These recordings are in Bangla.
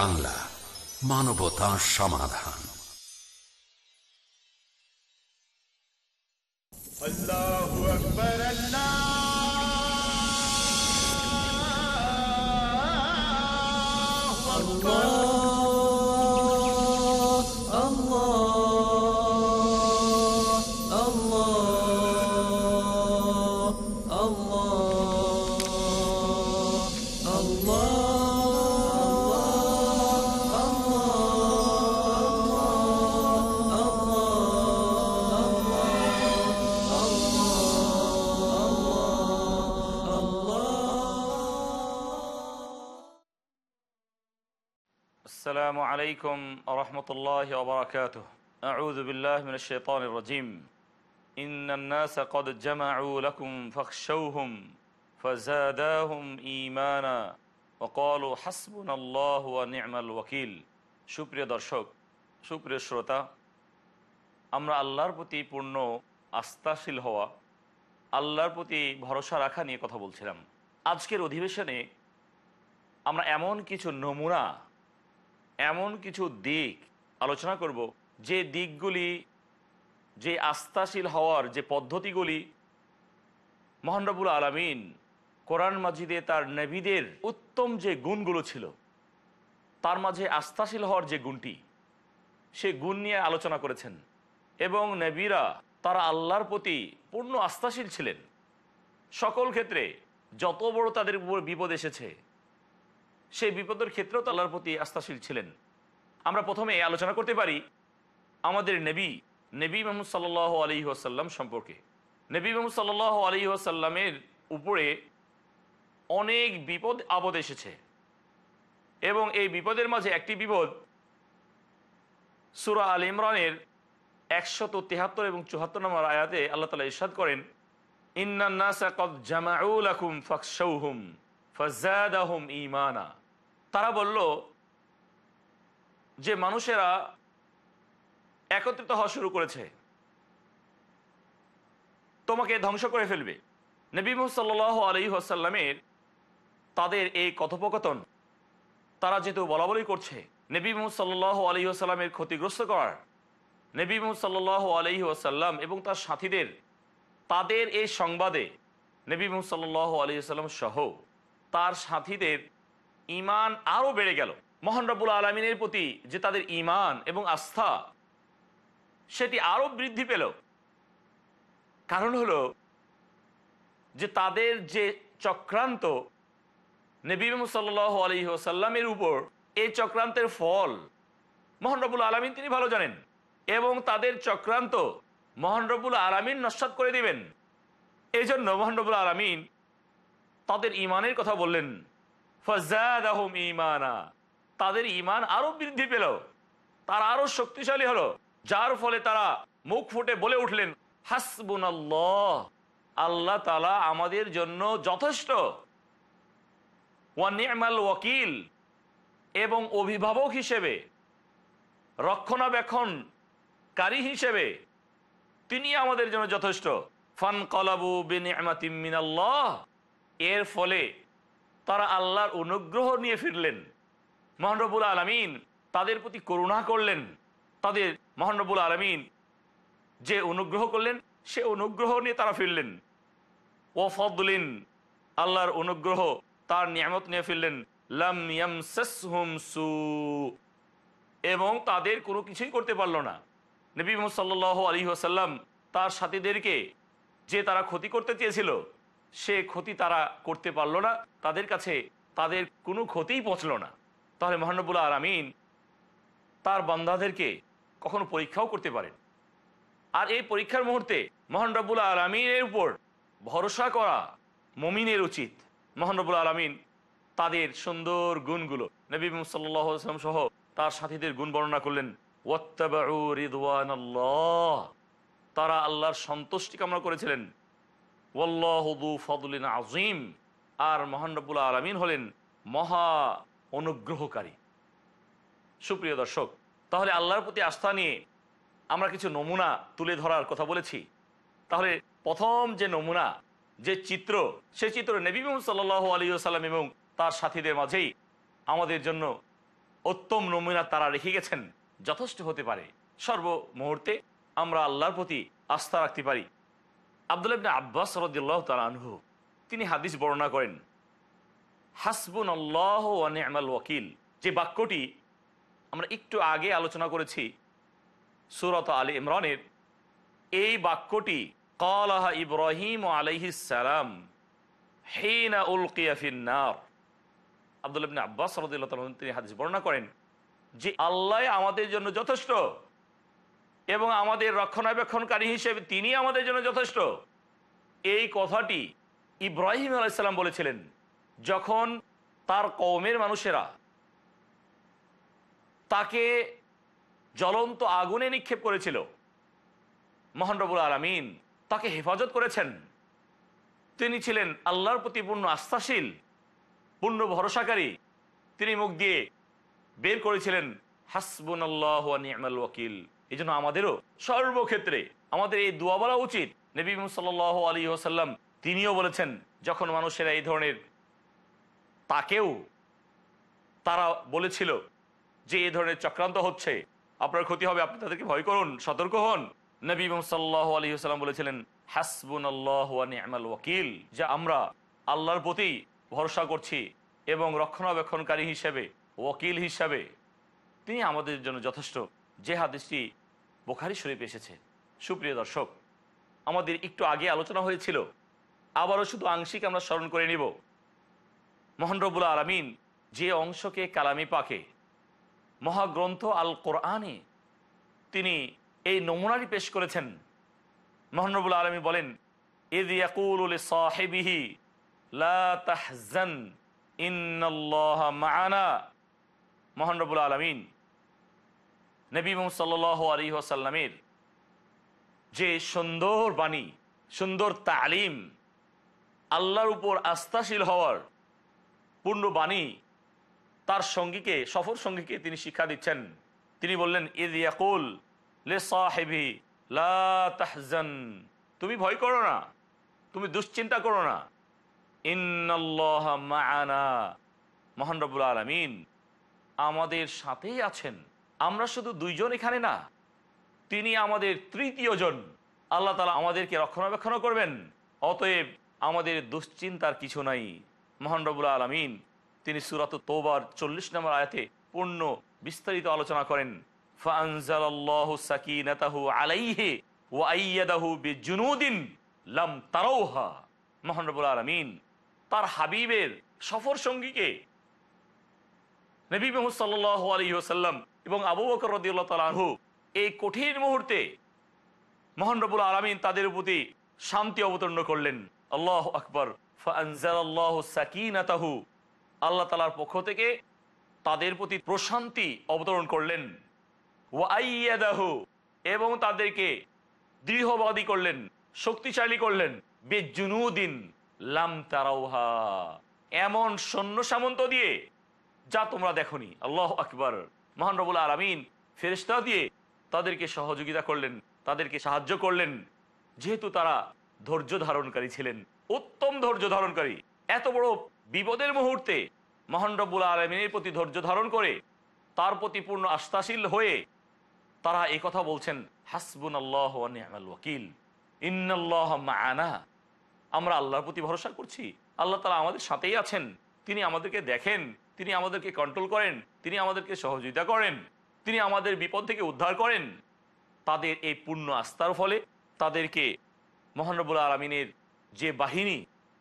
বাংলা মানবতা সমাধান। السلام عليكم ورحمة الله وبركاته أعوذ بالله من الشيطان الرجيم إن الناس قد جمعوا لكم فاخشوهم فزاداهم إيمانا وقالوا حسبنا الله ونعم الوكيل সুপ্রিয় দর্শক সুপ্রিয় শ্রোতা আমরা আল্লাহর প্রতি পূর্ণ আস্থাশীল হওয়া আল্লাহর প্রতি ভরসা রাখা নিয়ে কথা বলছিলাম আজকের অধিবেশনে আমরা এমন কিছু নমুনা এমন কিছু দিক আলোচনা করব যে দিকগুলি, যে আস্থাশীল হওয়ার যে পদ্ধতিগুলি মহানরবুল আলমিন কোরআন মাজিদে তার নবীদের উত্তম যে গুণগুলো ছিল, তার মাঝে আস্থাশীল হওয়ার যে গুণটি, সে গুণ নিয়ে আলোচনা করেছেন এবং নবীরা তারা আল্লাহর প্রতি পূর্ণ আস্থাশীল ছিলেন। সকল ক্ষেত্রে যত বড় তাদের উপর বিপদ এসেছে সেই বিপদের ক্ষেত্রেও তো আল্লাহর প্রতি আস্থাশীল ছিলেন। আমরা প্রথমে আলোচনা করতে পারি আমাদের নেবী নেবী মোহাম্মদ সাল্লাহ আলী আসাল্লাম সম্পর্কে। নেবী মোহাম্মদ সাল্লাহ আলী আসাল্লামের উপরে অনেক বিপদ আপদ এসেছে। এবং এই বিপদের মাঝে একটি বিপদ সুরা আল ইমরানের একশত তেহাত্তর এবং চুহাত্তর নম্বর আয়াতে আল্লাহ তালা ইরশাদ করেন ইমানা তারা বলল যে মানুষেরা একত্রিত হওয়া শুরু করেছে। তোমাকে ধ্বংস করে ফেলবে। নবী সাল আলী আসাল্লামের তাদের এই কথোপকথন তারা যেহেতু বলা বলি করছে, নবী মোহাম্মদ সাল্লাহ আলী আসাল্লামের ক্ষতিগ্রস্ত করার, নবী মোহাম্মদ সাল্লাহ আলী আসাল্লাম এবং তার সাথীদের, তাদের এই সংবাদে নবী মোহাম্মদ সাল্লাহ আসাল্লাম সহ তার সাথীদের ইমান আরও বেড়ে গেল। মোহন রব্বুল আলমিনের প্রতি যে তাদের ইমান এবং আস্থা, সেটি আরও বৃদ্ধি পেল। কারণ হলো যে তাদের যে চক্রান্ত নবী সাল্লাহ আলী ওসাল্লামের উপর এই চক্রান্তের ফল মোহন রবুল আলমিন তিনি ভালো জানেন এবং তাদের চক্রান্ত মোহন রবুল আলমিন নস্বাত করে দিবেন। এই জন্য মোহন রবুল আলমিন তাদের ইমানের কথা বললেন। তাদের ইমান আরও বৃদ্ধি পেল। তারা আরও শক্তিশালী হলো। যার ফলে তারা মুখ ফুটে বলে উঠলেন হাসবুন আল্লাহ তালা আমাদের জন্য যথেষ্ট। ওয়ানিমাল ওয়াকিল এবং অভিভাবক হিসেবে, রক্ষণাবেক্ষণকারী হিসেবে তিনি আমাদের জন্য যথেষ্ট। ফান কলাবু বিনিয়ামাতিমিনাল্লাহ এর ফলে তারা আল্লাহর অনুগ্রহ নিয়ে ফিরলেন। মহানরবুল আলমিন তাদের প্রতি করুণা করলেন। তাদের মহানরবুল আলমিন যে অনুগ্রহ করলেন, সে অনুগ্রহ নিয়ে তারা ফিরলেন। ও ফদলিন, আল্লাহর অনুগ্রহ তার নিয়ামত নিয়ে ফিরলেন। লাম সু, এবং তাদের কোনো কিছুই করতে পারল না। নবী মোহাম্মদ সাল্লাহ আলী আসাল্লাম তার সাথীদেরকে যে তারা ক্ষতি করতে চেয়েছিল সে ক্ষতি তারা করতে পারল না, তাদের কাছে তাদের কোনো ক্ষতিই পৌঁছল না। তাহলে মহানবুল্লাহ আমিন তার বান্দাদেরকে কখনো পরীক্ষাও করতে পারেন। আর এই পরীক্ষার মুহূর্তে মহান রব্বুল আলমিনের উপর ভরসা করা মমিনের উচিত। মহান রব্বুল আলমিন তাদের সুন্দর গুণগুলো নবী সাল্লাম সহ তার সাথীদের গুণ বর্ণনা করলেন তারা আল্লাহর সন্তুষ্টি কামনা করেছিলেন আজিম আর মহান রব্বুল আলমিন হলেন মহা অনুগ্রহকারী। সুপ্রিয় দর্শক, তাহলে আল্লাহর প্রতি আস্থা নিয়ে আমরা কিছু নমুনা তুলে ধরার কথা বলেছি। তাহলে প্রথম যে নমুনা, যে চিত্র, সে চিত্র নবী মোহাম্মদ সাল্লাহ আলী সাল্লাম এবং তার সাথীদের মাঝেই আমাদের জন্য উত্তম নমুনা তারা রেখে গেছেন। যথেষ্ট হতে পারে। সর্ব মুহূর্তে আমরা আল্লাহর প্রতি আস্থা রাখতে পারি। আব্দুল ইবনে আব্বাস রদিল্লাহ তালানহু তিনি হাদিস বর্ণনা করেন হাসবুন আল্লাহ নি'মাল ওয়াকিল। যে বাক্যটি আমরা একটু আগে আলোচনা করেছি, সুরত আলী ইমরানের, এই বাক্যটি, কালাহা ইব্রাহিম আলাইহিস সালাম হেনা উল কিয়াফিন্নার আব্দুল ইবনে আব্বাস রদিল্লাহ তিনি হাদিস বর্ণনা করেন যে আল্লাহ আমাদের জন্য যথেষ্ট। এবং আমাদের রক্ষণাবেক্ষণকারী হিসেবে তিনি আমাদের জন্য যথেষ্ট। এই কথাটি ইব্রাহিম আলাইসাল্লাম বলেছিলেন, যখন তার কওমের মানুষেরা তাকে জ্বলন্ত আগুনে নিক্ষেপ করেছিল মহানরবুল আলমিন তাকে হেফাজত করেছেন। তিনি ছিলেন আল্লাহর প্রতি পূর্ণ আস্থাশীল, পূর্ণ ভরসাকারী। তিনি মুখ দিয়ে বের করেছিলেন হাসবুন আল্লাহ নিয়মাল ওয়াকিল। এই জন্য আমাদেরও সর্বক্ষেত্রে আমাদের এই দোয়া বলা উচিত। নবী সাল আলী ওসাল্লাম তিনিও বলেছেন, যখন মানুষেরা এই ধরনের তাকেও তারা বলেছিল যে এই ধরনের চক্রান্ত হচ্ছে, আপনার ক্ষতি হবে, আপনি তাদেরকে ভয় করুন, সতর্ক হন। নবী সাল্লাহ আলী সাল্লাম বলেছিলেন হাসবুন আল্লাহ নিয়মাল ওয়াকিল যা আমরা আল্লাহর প্রতি ভরসা করছি এবং রক্ষণাবেক্ষণকারী হিসেবে, ওয়াকিল হিসাবে। তিনি আমাদের জন্য যথেষ্ট যে হাদিসটি বোখারি শরীফ এসেছে। সুপ্রিয় দর্শক, আমাদের একটু আগে আলোচনা হয়েছিল, আবারও শুধু আংশিক আমরা স্মরণ করে নিব। মোহানরবুল আলমিন যে অংশকে কালামি পাকে, মহাগ্রন্থ আল কোরআনে তিনি এই নমুনাটি পেশ করেছেন। মোহানরবুল আলমী বলেন, ইদ মোহানরবুল আলমিন নবী সাল আলী আসাল্লামের যে সুন্দর বাণী, সুন্দর তালিম, আল্লাহর উপর আস্থাশীল হওয়ার পূর্ণ বাণী, তার সঙ্গীকে, সফর সঙ্গীকে তিনি শিক্ষা দিচ্ছেন। তিনি বললেন ইদ ইয়াকুল লে সাহেবি, লা তাহজান। তুমি ভয় করো না, তুমি দুশ্চিন্তা করো না। ইন্নাল্লাহ মাআনা। মহান রব্বুল আলমিন আমাদের সাথেই আছেন। আমরা শুধু দুইজন এখানে না, তিনি আমাদের তৃতীয় জন। আল্লাহ তালা আমাদেরকে রক্ষণাবেক্ষণ করবেন। অতএব আমাদের দুশ্চিন্তার কিছু নাই। মহান রবুল আলমিন তিনি সুরাত তোবার চল্লিশ নম্বর আয়াতে পূর্ণ বিস্তারিত আলোচনা করেন তার হাবিবের সফর সঙ্গীকে নবী মোহাম্মদ সাল্লাহ আলী ওসাল্লাম এবং আবু বকর রদিউল্লাহ তালাহু এই কঠিন মুহূর্তে মোহন আলমিন তাদের প্রতি শান্তি অবতীর্ণ করলেন। আল্লাহ আকবর। সাকিনাতাহু। আল্লাহ তালার পক্ষ থেকে তাদের প্রতি প্রশান্তি অবতরণ করলেন। ওয়াইয়াদাহু এবং তাদেরকে দৃঢ়বাদী করলেন, শক্তিশালী করলেন। বেজুনুদিন লাম তারাউহা। এমন সৈন্য সামন্ত দিয়ে যা তোমরা দেখনি। আল্লাহ আকবর। মহান রবুল আলমিন ফেরিস্তা দিয়ে তাদেরকে সহযোগিতা করলেন, তাদেরকে সাহায্য করলেন। যেহেতু তারা ধৈর্য ধারণকারী ছিলেন, উত্তম ধৈর্য ধারণকারী, এত বড় বিপদের মুহূর্তে মহান রব্বুল আলমিনের প্রতি ধৈর্য ধারণ করে তার প্রতি পূর্ণ আস্থাশীল হয়ে তারা এই কথা বলছেন হাসবুন আল্লাহ ওয়াকিল, ইন্নাল্লাহ মানা আমরা আল্লাহর প্রতি ভরসা করছি, আল্লাহ তালা আমাদের সাথেই আছেন, তিনি আমাদেরকে দেখেন। তিনি আমাদেরকে কন্ট্রোল করেন, তিনি আমাদেরকে সহযোগিতা করেন, তিনি আমাদের বিপদ থেকে উদ্ধার করেন। তাদের এই পূর্ণ আস্থার ফলে তাদেরকে মহানবুল আলমিনের যে বাহিনী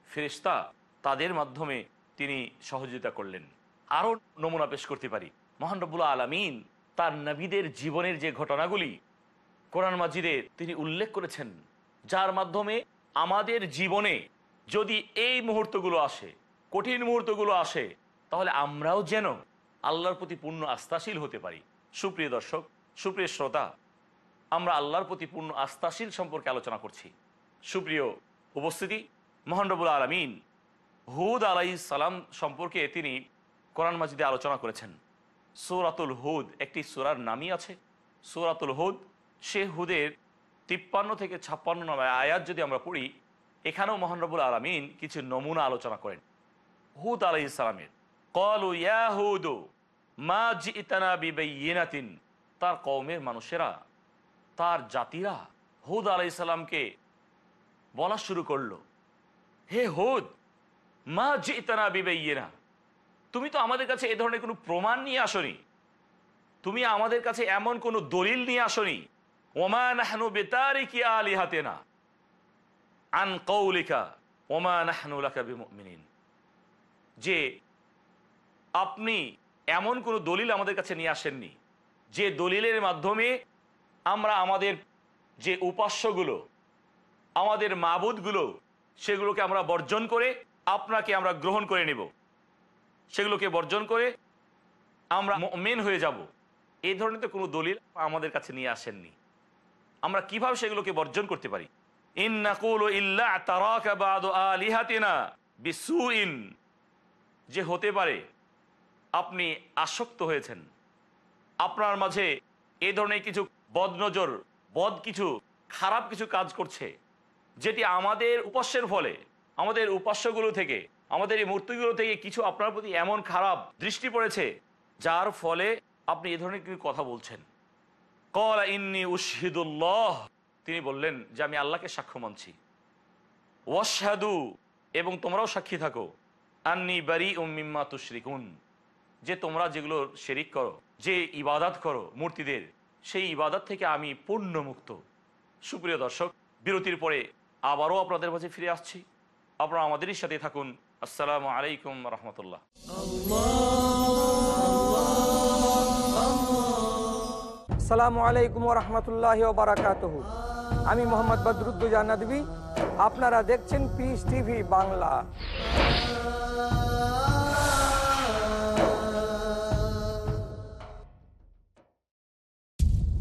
ফেরিস্তা তাদের মাধ্যমে তিনি সহযোগিতা করলেন। আরও নমুনা পেশ করতে পারি। মহানবুল আলমিন তার নবীদের জীবনের যে ঘটনাগুলি কোরআন মাজিদে তিনি উল্লেখ করেছেন, যার মাধ্যমে আমাদের জীবনে যদি এই মুহূর্তগুলো আসে, কঠিন মুহূর্তগুলো আসে তাহলে আমরাও যেন আল্লাহর প্রতি পূর্ণ আস্থাশীল হতে পারি। সুপ্রিয় দর্শক, সুপ্রিয় শ্রোতা, আমরা আল্লাহর প্রতি পূর্ণ আস্থাশীল সম্পর্কে আলোচনা করছি। সুপ্রিয় উপস্থিতি মোহানরবুল আলমিন হুদ আলাই সালাম সম্পর্কে তিনি কোরআন মাজিদে আলোচনা করেছেন। সৌরাতুল হুদ একটি সুরার নামই আছে। সৌরাতুল হুদ, সে হুদের তিপ্পান্ন থেকে ছাপ্পান্ন নামে আয়াত যদি আমরা পড়ি, এখানেও মোহানরবুল আলমিন কিছু নমুনা আলোচনা করেন। হুদ আলাই ইসলামের মা জি ইতানা তার কৌমের মানুষেরা, তার জাতিরা হুদ আলাইসাল্লামকে বলা শুরু করল। হে হুদ, মা জি ইতানা বিবেইনা তুমি তো আমাদের কাছে এ ধরনের কোনো প্রমাণ নিয়ে আসনি। তুমি আমাদের কাছে এমন কোনো দলিল নিয়ে আসনি। ওমা নাহনু বেতারিকি আলিহাতে না আন কৌলিকা ওমা নাহনু লাকা বিমিন যে আপনি এমন কোনো দলিল আমাদের কাছে নিয়ে আসেননি, যে দলিলের মাধ্যমে আমরা আমাদের যে উপাস্যগুলো, আমাদের মাবুদগুলো, সেগুলোকে আমরা বর্জন করে আপনাকে আমরা গ্রহণ করে নেব। সেগুলোকে বর্জন করে আমরা মেন হয়ে যাব। এই ধরনের তো কোনো দলিল আমাদের কাছে নিয়ে আসেননি। আমরা কীভাবে সেগুলোকে বর্জন করতে পারি? ইন নাকুল ইল্লা যে হতে পারে আপনি আসক্ত হয়েছেন। আপনার মাঝে এ ধরনের কিছু বদনজর, বদ কিছু, খারাপ কিছু কাজ করছে, যেটি আমাদের উপাস্যের ফলে, আমাদের উপাস্যগুলো থেকে, আমাদের এই মূর্তিগুলো থেকে কিছু আপনার প্রতি এমন খারাপ দৃষ্টি পড়েছে, যার ফলে আপনি এ ধরনের কিছু কথা বলছেন। কলা ইন্নি উশহিদুল্লাহ, তিনি বললেন যে আমি আল্লাহকে সাক্ষ্য মানছি। ওয়াসাদু এবং তোমরাও সাক্ষী থাকো। আন্নি বারি ও উম্মিম্মা তুশরিকুন। যে তোমরা যেগুলো শেরিক করো, যে ইবাদাত করো মূর্তিদের, সেই ইবাদত থেকে আমি পূর্ণ মুক্ত সুপ্রিয় দর্শক, বিরতির পরে আবারও আপনাদের মাঝে ফিরে আসছি। আপনারা আমাদেরই সাথে থাকুন। আসসালামু আলাইকুম রহমতুল্লাহ। সালামু আলাইকুম রহমতুল্লাহ বারাকাত আমি মোহাম্মদ বদরুদ্দুজা নদী আপনারা দেখছেন পিস টিভি বাংলা।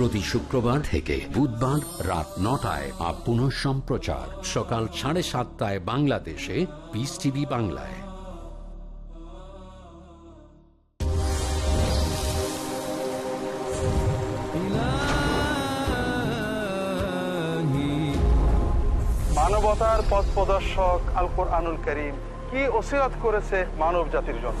প্রতি শুক্রবার থেকে বুধবার রাত নটায় আর পুনঃ সম্প্রচার। সকাল সাড়ে সাতটায় বাংলাদেশে পিস টিভি বাংলায়। মানবতার পথ প্রদর্শক আল কোরআনুল করিম কি ওসিরাত করেছে মানব জাতির জন্য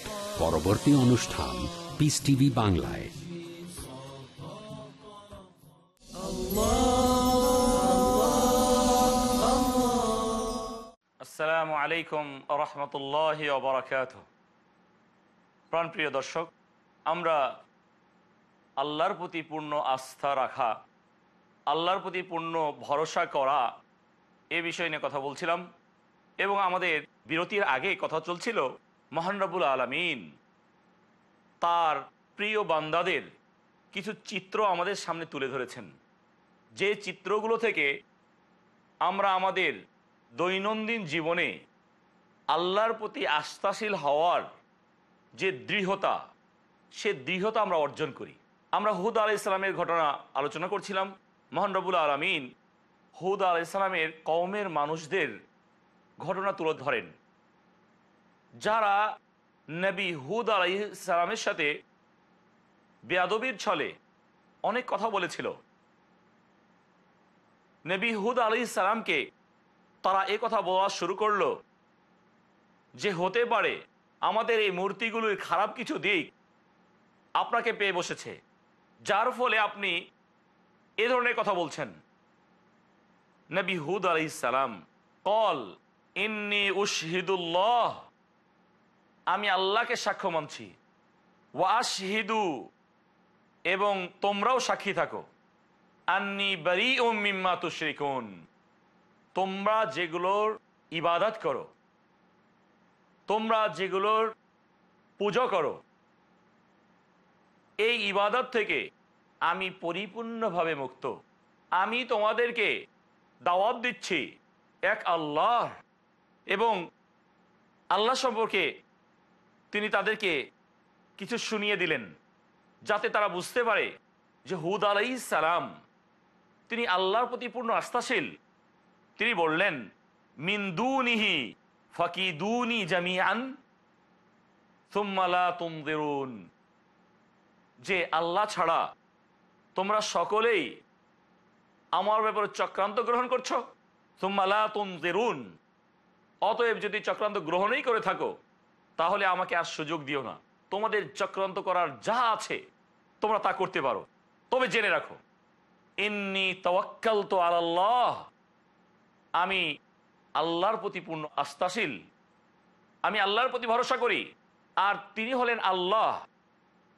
পরবর্তী অনুষ্ঠান পিস টিভি বাংলায়। আসসালামু আলাইকুম রহমতুল্লাহ ওবরাকাত প্রাণপ্রিয় দর্শক, আমরা আল্লাহর প্রতি পূর্ণ আস্থা রাখা, আল্লাহর প্রতি পূর্ণ ভরসা করা এ বিষয় নিয়ে কথা বলছিলাম এবং আমাদের বিরতির আগে কথা চলছিল মহানরবুল আলমিন, তার প্রিয় বান্দাদের কিছু চিত্র আমাদের সামনে তুলে ধরেছেন। যে চিত্রগুলো থেকে আমরা আমাদের দৈনন্দিন জীবনে আল্লাহর প্রতি আস্থাশীল হওয়ার যে দৃঢ়তা, সে দৃঢ়তা আমরা অর্জন করি। আমরা হুদ আলি ইসলামের ঘটনা আলোচনা করছিলাম। মোহান রবুল আলমিন হুদ আলি ইসলামের কওমের মানুষদের ঘটনা তুলে ধরেন। যারা নবী হুদ আলাই ইসলামের সাথে বেয়াদবির ছলে অনেক কথা বলেছিল। নবী হুদ আলি সালামকে তারা এ কথা বলা শুরু করল যে, হতে পারে আমাদের এই মূর্তিগুলোর খারাপ কিছু দিক আপনাকে পেয়ে বসেছে, যার ফলে আপনি এ ধরনের কথা বলছেন। নবী হুদ আলি সালাম কল, ইন্নি উশহিদুল্লাহ। আমি আল্লাহকে সাক্ষ্য মানছি। ওয়াশহিদু এবং তোমরাও সাক্ষী থাকো। আন্নি বারি ও মিম্মা তুশ্রিকুন, তোমরা যেগুলোর ইবাদত করো, তোমরা যেগুলোর পুজো করো, এই ইবাদত থেকে আমি পরিপূর্ণভাবে মুক্ত। আমি তোমাদেরকে দাওয়াত দিচ্ছি এক আল্লাহ এবং আল্লাহ সম্পর্কে তাদেরকে কিছু শুনিয়ে দিলেন, যাতে তারা বুঝতে পারে যে হুদ আলাই সালাম, তিনি আল্লাহর প্রতি পূর্ণ আস্থাশীল। তিনি বললেন মিন্দুনিহি ফাকিদুনি জামিয়ান সুম্মালা তুমদেরুন যে আল্লাহ ছাড়া তোমরা সকলেই আমার ব্যাপারে চক্রান্ত গ্রহণ করছ সুম্মালা তুমদেরুন অতএব যদি চক্রান্ত গ্রহণই করে থাকো তাহলে আমাকে আর সুযোগ দিও না। তোমাদের চক্রান্ত করার যা আছে, তোমরা তা করতে পারো। তবে জেনে রাখো এমনি তওয়াক্কাল তো আল্লাহ আমি আল্লাহর প্রতি পূর্ণ আস্থাশীল। আমি আল্লাহর প্রতি ভরসা করি। আর তিনি হলেন আল্লাহ,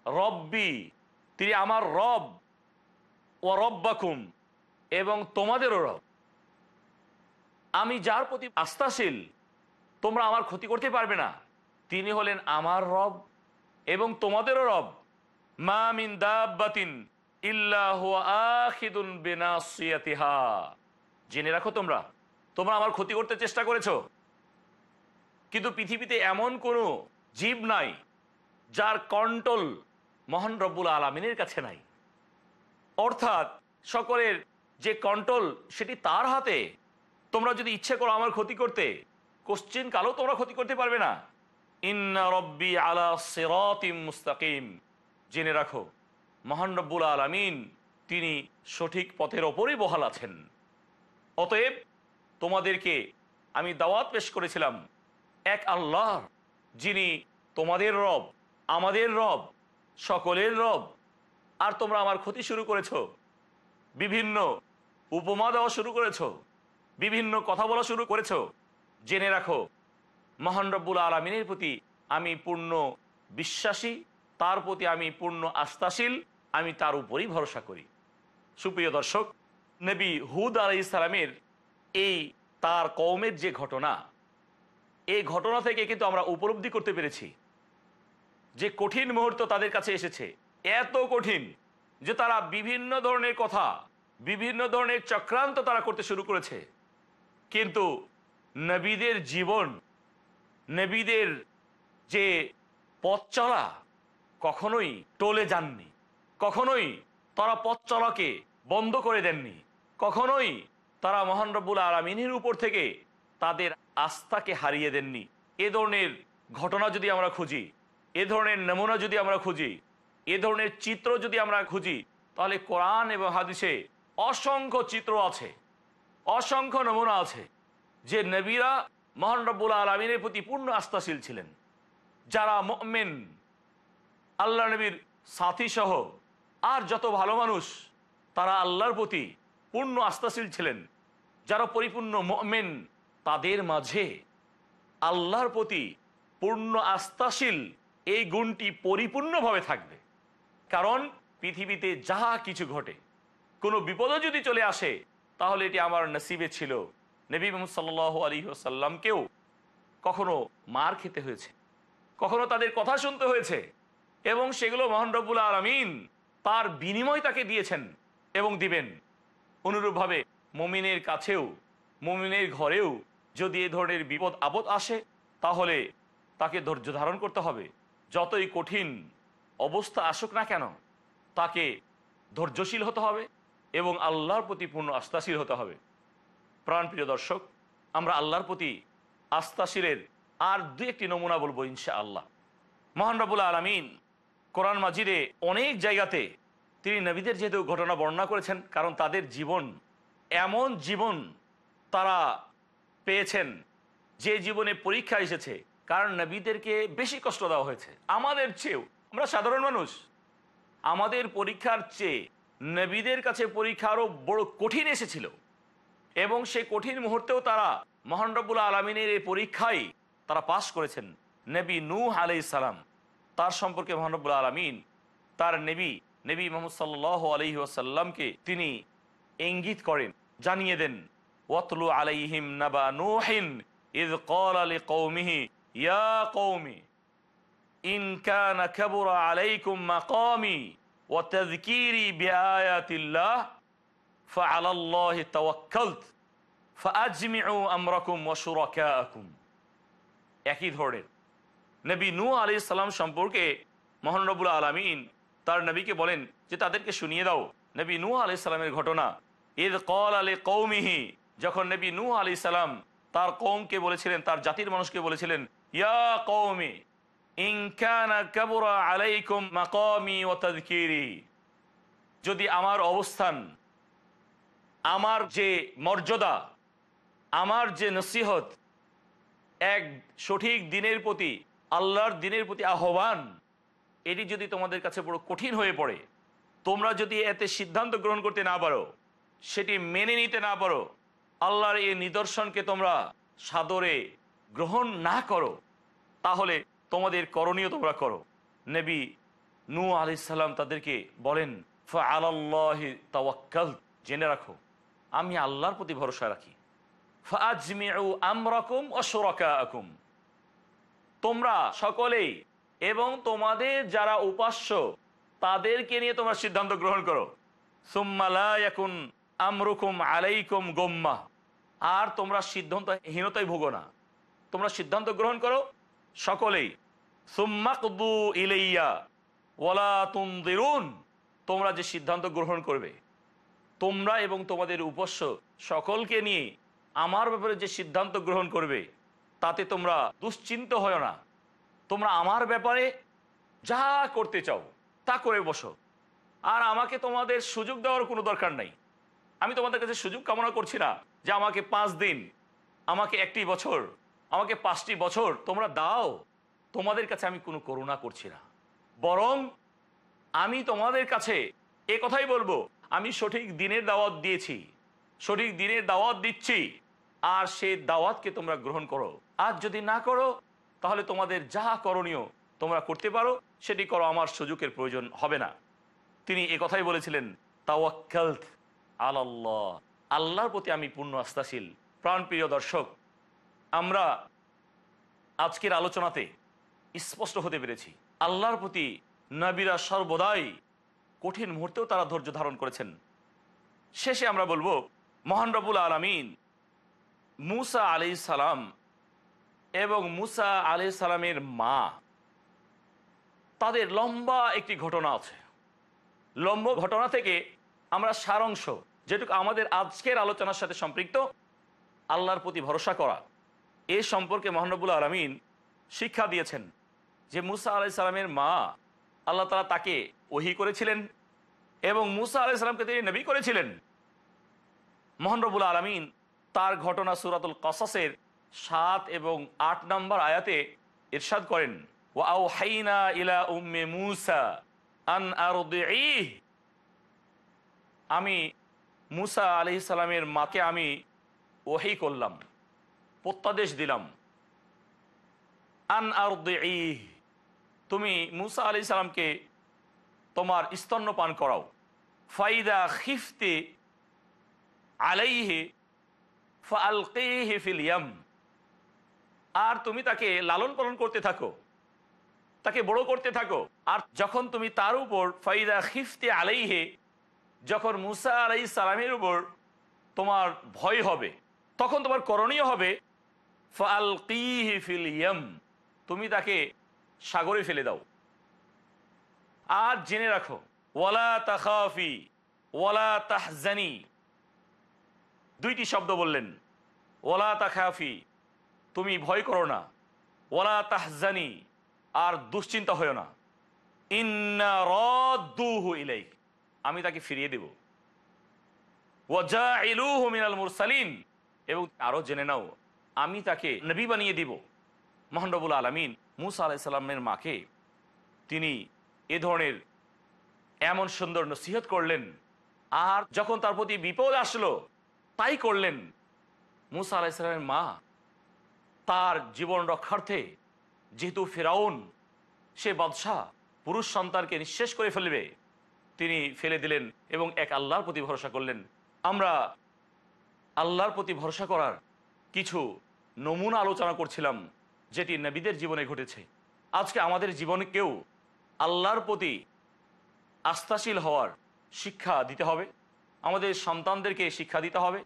রব্বি। তিনি আমার রব। ও রব্বাকুম, এবং তোমাদেরও রব। আমি যার প্রতি আস্থাশীল, তোমরা আমার ক্ষতি করতে পারবে না। তিনি হলেন আমার রব এবং তোমাদেরও রব। মা মিন জেনে রাখো তোমরা তোমরা আমার ক্ষতি করতে চেষ্টা করেছ। কিন্তু পৃথিবীতে এমন কোনো জীব নাই যার কন্ট্রোল মহান রব্বুল আলমিনের কাছে নাই। অর্থাৎ সকলের যে কন্ট্রোল সেটি তার হাতে। তোমরা যদি ইচ্ছে করো আমার ক্ষতি করতে, কোশ্চিন কালেও তোমরা ক্ষতি করতে পারবে না। মুস্তাকিম। জেনে রাখো, মহান রব্বুল আলমিন তিনি সঠিক পথের ওপরই বহাল আছেন। অতএব তোমাদেরকে আমি দাওয়াত পেশ করেছিলাম এক আল্লাহ, যিনি তোমাদের রব, আমাদের রব, সকলের রব, আর তোমরা আমার ক্ষতি শুরু করেছ, বিভিন্ন উপমা দেওয়া শুরু করেছ, বিভিন্ন কথা বলা শুরু করেছ। জেনে রাখো মহান রব্বুল আলমিনের প্রতি আমি পূর্ণ বিশ্বাসী, তার প্রতি আমি পূর্ণ আস্থাশীল, আমি তার উপরই ভরসা করি। সুপ্রিয় দর্শক, নবী হুদ আলাই ইসলামের এই তার কৌমের যে ঘটনা এই ঘটনা থেকে কিন্তু আমরা উপলব্ধি করতে পেরেছি। যে কঠিন মুহূর্ত তাদের কাছে এসেছে, এত কঠিন যে তারা বিভিন্ন ধরনের কথা, বিভিন্ন ধরনের চক্রান্ত তারা করতে শুরু করেছে। কিন্তু নবীদের জীবন নবীদের যে পথ চলা, কখনোই টলে যাননি। কখনোই তারা পথ চলাকে বন্ধ করে দেননি। কখনোই তারা মহান রব্বুল আলমিনের উপর থেকে তাদের আস্থাকে হারিয়ে দেননি। এ ধরনের ঘটনা যদি আমরা খুঁজি, এ ধরনের নমুনা যদি আমরা খুঁজি, এ ধরনের চিত্র যদি আমরা খুঁজি, তাহলে কোরআন এবং হাদিসে অসংখ্য চিত্র আছে, অসংখ্য নমুনা আছে, যে নবীরা মহান রব্বুল আলমিনের প্রতি পূর্ণ আস্থাশীল ছিলেন। যারা মেন আল্লাহ নবীর সাথী সহ আর যত ভালো মানুষ, তারা আল্লাহর প্রতি পূর্ণ আস্থাশীল ছিলেন। যারা পরিপূর্ণ মেন তাদের মাঝে আল্লাহর প্রতি পূর্ণ আস্থাশীল এই গুণটি পরিপূর্ণভাবে থাকবে। কারণ পৃথিবীতে যাহা কিছু ঘটে, কোনো বিপদও যদি চলে আসে, তাহলে এটি আমার নসিবে ছিল। নবী মোহাম্মদ সাল্লাহ আলী সাল্লামকেও কখনো মার খেতে হয়েছে, কখনো তাদের কথা শুনতে হয়েছে এবং সেগুলো মোহন রব্বুল আলমিন তার বিনিময় তাকে দিয়েছেন এবং দিবেন। অনুরূপভাবে মমিনের কাছেও, মমিনের ঘরেও যদি এ ধরনের বিপদ আপদ আসে, তাহলে তাকে ধৈর্য ধারণ করতে হবে। যতই কঠিন অবস্থা আসুক না কেন, তাকে ধৈর্যশীল হতে হবে এবং আল্লাহর প্রতি পূর্ণ আস্থাশীল হতে হবে। প্রাণপ্রিয় দর্শক, আমরা আল্লাহর প্রতি আস্থাশীলের আর দু একটি নমুনা বলব ইনশা আল্লাহ মহান রবুল আলমিন কোরআন মাজিদে অনেক জায়গাতে তিনি নবীদের যেহেতু ঘটনা বর্ণনা করেছেন, কারণ তাদের জীবন, এমন জীবন তারা পেয়েছেন, যে জীবনে পরীক্ষা এসেছে, কারণ নবীদেরকে বেশি কষ্ট দেওয়া হয়েছে। আমাদের চেয়েও, আমরা সাধারণ মানুষ, আমাদের পরীক্ষার চেয়ে নবীদের কাছে পরীক্ষা আরও বড় কঠিন এসেছিল। এবং সেই কঠিন মুহূর্তেও তারা মহানরবুল আলমিনের এই পরীক্ষায় তারা পাশ করেছেন নেবী নু আলি সালাম। তার সম্পর্কে মহানরবুল আলমিন তার নেবী নেবী মোহাম্মদ সাল্লাহ আলহি আসাল্লামকে তিনি ইঙ্গিত করেন, জানিয়ে দেন, ওয়াতলু আলাইহিম নাবা নোহিন ইদ কল আলী কৌমিহি ইয়া কৌমি ইনকান খবর আলাইকুম মাকামি ও তজকিরি বেআয়াতিল্লাহ। فعلى الله توكلت فأجمعوا أمركم وشركاءكم একই ধরনের নবী নূ আলি সাল্লাম সম্পর্কে মহানরবুল আলমিন তার নবীকে বলেন যে তাদেরকে শুনিয়ে দাও নবী নূ আলি সাল্লামের ঘটনা ঈদ কল আলী কৌমিহি যখন নবী নূ আলি সাল্লাম তার কৌমকে বলেছিলেন তার জাতির মানুষকে বলেছিলেন ইয়া কৌমি ইনকানা কাবুরা আলাইকুম মাকামি ও তাদকিরি যদি আমার অবস্থান আমার যে মর্যাদা, আমার যে নসিহত, এক সঠিক দিনের প্রতি, আল্লাহর দিনের প্রতি আহ্বান, এটি যদি তোমাদের কাছে বড় কঠিন হয়ে পড়ে, তোমরা যদি এতে সিদ্ধান্ত গ্রহণ করতে না পারো, সেটি মেনে নিতে না পারো, আল্লাহর এই নিদর্শনকে তোমরা সাদরে গ্রহণ না করো, তাহলে তোমাদের করণীয় তোমরা করো। নবী নূ আলি সাল্লাম তাদেরকে বলেন, ফ আল্লাহ তাওয়াক্কাল জেনে রাখো। আমি আল্লাহর প্রতি ভরসা রাখি। আমরাকুম অসরকাকুম তোমরা সকলেই এবং তোমাদের যারা উপাস্য, তাদেরকে নিয়ে তোমরা সিদ্ধান্ত গ্রহণ করো। সুম্মালা এখন আমরুকুম আলাইকুম গম্মা। আর তোমরা সিদ্ধান্ত হীনতায় ভোগো না। তোমরা সিদ্ধান্ত গ্রহণ করো সকলেই। সুম্মাকদু ইলাইয়া ওয়ালা তুমদিরুন তোমরা যে সিদ্ধান্ত গ্রহণ করবে তোমরা এবং তোমাদের উপস্য সকলকে নিয়ে আমার ব্যাপারে যে সিদ্ধান্ত গ্রহণ করবে, তাতে তোমরা দুশ্চিন্ত হয় না। তোমরা আমার ব্যাপারে যা করতে চাও, তা করে বসো। আর আমাকে তোমাদের সুযোগ দেওয়ার কোনো দরকার নাই। আমি তোমাদের কাছে সুযোগ কামনা করছি না যে আমাকে পাঁচ দিন, আমাকে একটি বছর, আমাকে পাঁচটি বছর তোমরা দাও। তোমাদের কাছে আমি কোনো করুণা করছি না। বরং আমি তোমাদের কাছে এ কথাই বলব আমি সঠিক দিনের দাওয়াত দিয়েছি। সঠিক দিনের দাওয়াত দিচ্ছি। আর সে দাওয়াতকে তোমরা গ্রহণ করো। আর যদি না করো, তাহলে তোমাদের যা করণীয় তোমরা করতে পারো, সেটি করো। আমার সুযোগের প্রয়োজন হবে না। তিনি এ কথাই বলেছিলেন, তাওয়াক্কালত আল্লাহ আল্লাহর প্রতি আমি পূর্ণ আস্থাশীল। প্রাণপ্রিয় দর্শক, আমরা আজকের আলোচনাতে স্পষ্ট হতে পেরেছি। আল্লাহর প্রতি নবীরা সর্বদাই কঠিন মুহূর্তেও তারা ধৈর্য ধারণ করেছেন। শেষে আমরা বলব, মহান রবুল আলমিন মুসা আলি সালাম এবং মুসা আলি সালামের মা, তাদের লম্বা একটি ঘটনা আছে। লম্ব ঘটনা থেকে আমরা সারাংশ, যেটুকু আমাদের আজকের আলোচনার সাথে সম্পৃক্ত, আল্লাহর প্রতি ভরসা করা। এ সম্পর্কে মহানবুল আলমিন শিক্ষা দিয়েছেন যে মুসা আলাই সালামের মা আল্লাহ তালা তাকে ওহি করেছিলেন এবং মুসা আলাই সালামকে তিনি নবী করেছিলেন। মোহানরবুল আলমিন তার ঘটনা সুরাতুল কসাসের সাত এবং আট নম্বর আয়াতে ইরশাদ করেন ও আউ হাইনা ইলা উম্মে মুসা আন আমি মুসা আলি সালামের মাকে আমি ওহি করলাম, প্রত্যাদেশ দিলাম, আন আর তুমি মুসা আলি সালামকে তোমার স্তন্য পান করাও। ফাইদা খিফতে আলাইহে ফালকেহে ফিলিয়াম আর তুমি তাকে লালন পালন করতে থাকো, তাকে বড় করতে থাকো। আর যখন তুমি তার উপর ফাইদা খিফতে আলাইহে, যখন মুসা আলাই সালামের উপর তোমার ভয় হবে, তখন তোমার করণীয় হবে ফালকিহি ফিলিয়াম তুমি তাকে সাগরে ফেলে দাও। আর জেনে রাখো, ওয়ালা তাখাফি, ওয়ালা তাহজানি। দুইটি শব্দ বললেন ওলা তাখাফি, তুমি ভয় করো না। ওলা তাহজানি, আর দুশ্চিন্তা হয়েও না। ইন্না রাদ্দুহু ইলাইক, আমি তাকে ফিরিয়ে দেব। ওয়াজাইলুহু মিনাল মুরসালিন, এবং আরও জেনে নাও, আমি তাকে নবী বানিয়ে দিব। মহানবুল আলমিন মুসা আলাইসাল্লামের মাকে তিনি এ ধরনের এমন সুন্দর নসিহত করলেন, আর যখন তার প্রতি বিপদ আসলো, তাই করলেন। মুসা আলাইসাল্লামের মা তার জীবন রক্ষার্থে যেহেতু ফেরাউন, সে বাদশাহ, পুরুষ সন্তানকে নিঃশেষ করে ফেলবে, তিনি ফেলে দিলেন এবং এক আল্লাহর প্রতি ভরসা করলেন। আমরা আল্লাহর প্রতি ভরসা করার কিছু নমুনা আলোচনা করছিলাম। যেটি নবীদের জীবনে ঘটেছে। আজকে আমাদের জীবনকেও আল্লাহর প্রতি আস্থাশীল হওয়ার শিক্ষা দিতে হবে। আমাদের সন্তানদেরকে শিক্ষা দিতে হবে।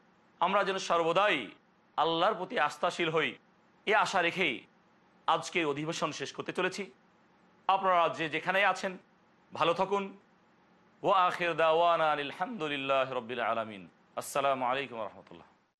আমরা যেন সর্বদাই আল্লাহর প্রতি আস্থাশীল হই, এ আশা রেখেই আজকের অধিবেশন শেষ করতে চলেছি। আপনারা যে যেখানে আছেন, ভালো থাকুন। ও আখির দাওয়ানা আলহামদুলিল্লাহ রবিল আলমিন। আসসালামু আলাইকুম রহমতুল্লাহ।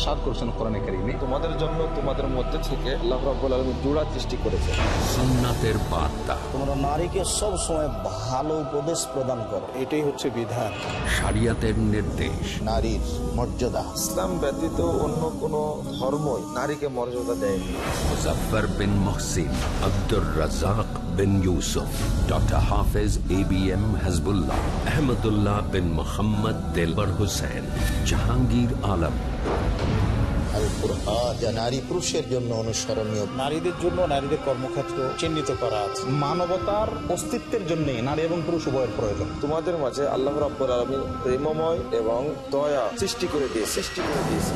সুবহানাহু করছেন কোরআনে কারিমে। তোমাদের জন্য তোমাদের মধ্যে থেকে আল্লাহ রাব্বুল আলামিন জোড়া সৃষ্টি করেছে সুন্নাতের বার্তা তোমরা নারীকে সব সময় ভালো উপদেশ প্রদান করো। এটাই হচ্ছে বিধান। শরিয়াতের নির্দেশ। নারীর মর্যাদা। ইসলাম ব্যতীত অন্য কোন ধর্মই নারীকে মর্যাদা দেয়নি। Muzaffar bin Mohsin Abdur Razzak bin Yusuf doctor Hafez A B M Hajbullah Ahmadullah bin Mohammad Delwar Hussain Jahangir Alam. Al Quran যা নারী পুরুষের জন্য অনুসরণীয়। নারীদের জন্য নারীদের কর্মক্ষেত্র চিহ্নিত করা আছে। মানবতার অস্তিত্বের জন্য নারী এবং পুরুষ উভয়ের প্রয়োজন। তোমাদের মাঝে আল্লাহ রাব্বুল আলামিন প্রেমময় এবং দয়া সৃষ্টি করে দিয়ে সৃষ্টি করে দিয়েছে।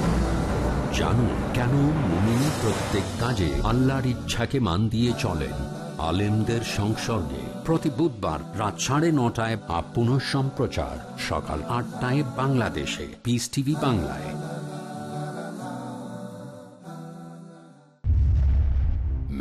জানুন কেন মুমিন প্রত্যেক কাজে আল্লাহর ইচ্ছাকে মান দিয়ে চলেন। আলেমদের সংসর্গে প্রতি বুধবার রাত সাড়ে নটায় বা পুনঃ সম্প্রচার সকাল আটটায় বাংলাদেশে। পিস টিভি বাংলায়।